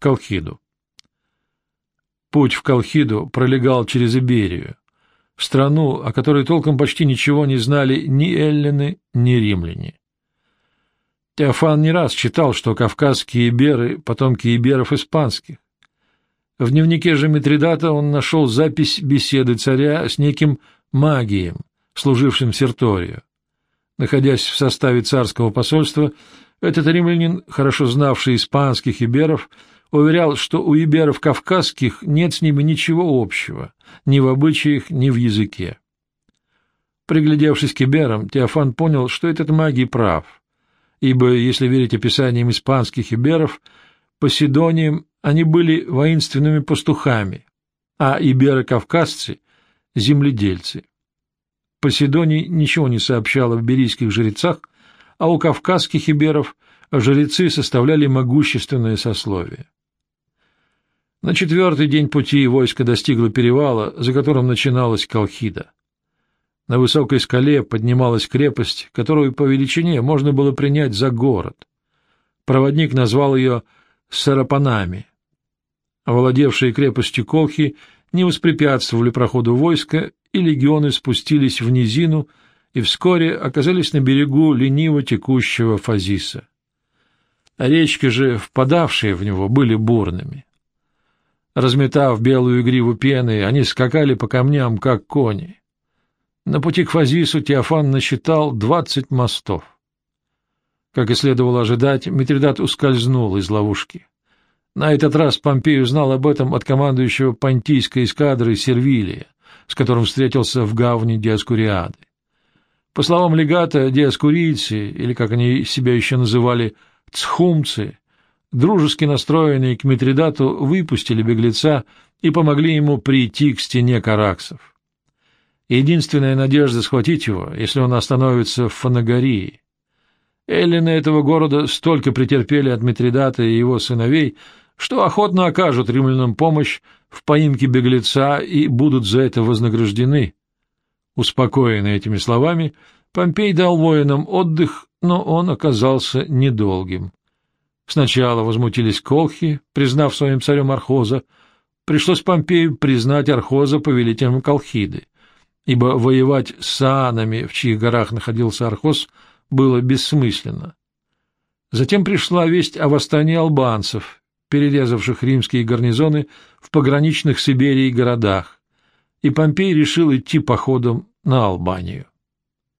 Колхиду. Путь в Колхиду пролегал через Иберию, в страну, о которой толком почти ничего не знали ни эллины, ни римляне. Теофан не раз читал, что кавказские иберы — потомки иберов испанских. В дневнике же Митридата он нашел запись беседы царя с неким магием, служившим Серторию. Находясь в составе царского посольства, этот римлянин, хорошо знавший испанских иберов, уверял, что у иберов кавказских нет с ними ничего общего, ни в обычаях, ни в языке. Приглядевшись к иберам, Теофан понял, что этот магий прав, ибо, если верить описаниям испанских иберов, Поседонием они были воинственными пастухами, а иберы-кавказцы — земледельцы. Поседоний ничего не сообщал о берийских жрецах, а у кавказских иберов жрецы составляли могущественное сословие. На четвертый день пути войско достигло перевала, за которым начиналась Колхида. На высокой скале поднималась крепость, которую по величине можно было принять за город. Проводник назвал ее Сарапанами. Овладевшие крепостью Колхи не воспрепятствовали проходу войска, и легионы спустились в низину и вскоре оказались на берегу лениво текущего Фазиса. Речки же, впадавшие в него, были бурными. Разметав белую гриву пены, они скакали по камням, как кони. На пути к Фазису Теофан насчитал двадцать мостов. Как и следовало ожидать, Митридат ускользнул из ловушки. На этот раз Помпей узнал об этом от командующего понтийской эскадры Сервилия, с которым встретился в гавне Диаскуриады. По словам легата, диаскурийцы, или как они себя еще называли, цхумцы, дружески настроенные к Митридату, выпустили беглеца и помогли ему прийти к стене караксов. Единственная надежда схватить его, если он остановится в Фанагории. Эллины этого города столько претерпели от Митридата и его сыновей, что охотно окажут римлянам помощь в поимке беглеца и будут за это вознаграждены. Успокоенный этими словами, Помпей дал воинам отдых, но он оказался недолгим. Сначала возмутились колхи, признав своим царем Архоза. Пришлось Помпею признать Архоза повелителем Колхиды, ибо воевать с саанами, в чьих горах находился Архоз, было бессмысленно. Затем пришла весть о восстании албанцев, перерезавших римские гарнизоны в пограничных Сибири городах, и Помпей решил идти походом на Албанию.